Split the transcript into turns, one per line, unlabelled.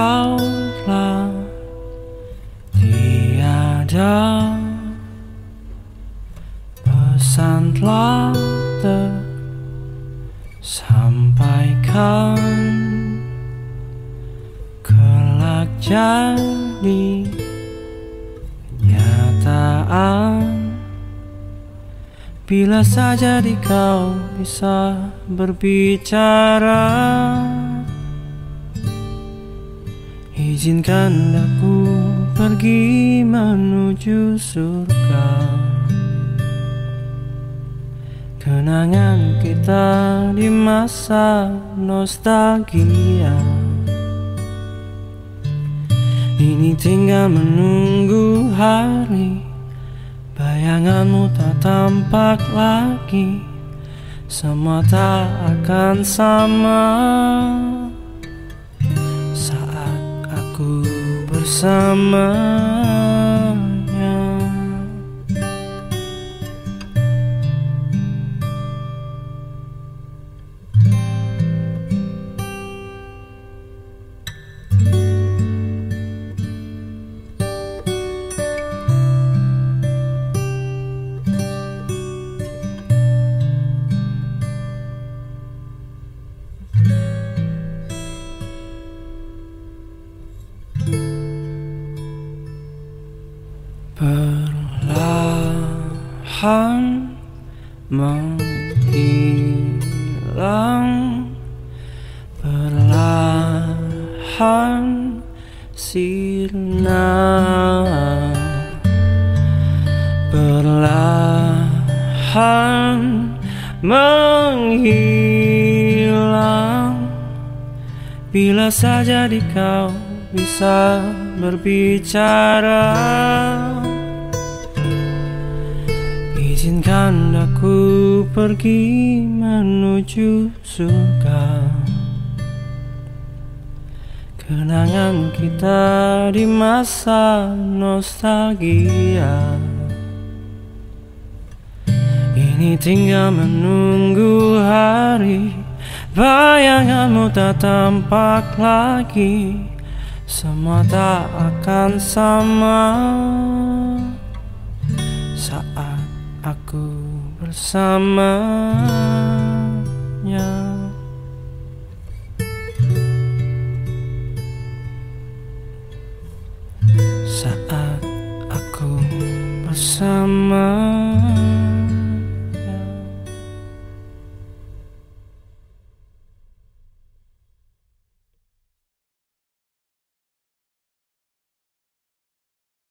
kaulah tiada pesan telah tersampaikan kelak jadi kenyataan bila saja di kau bisa berbicara. Izinkan aku pergi menuju surga. Kenangan kita di masa nostalgia. Ini tinggal menunggu hari. Bayanganmu tak tampak lagi. Semua tak akan sama bersamanya Perlahan menghilang Perlahan sirna Perlahan menghilang. Bila saja di kau bisa berbicara Izinkan aku pergi menuju surga. Kenangan kita di masa nostalgia. Ini tinggal menunggu hari Bayanganmu tak tampak lagi. Semua tak akan sama. Saat aku bersamanya. Saat aku bersamanya.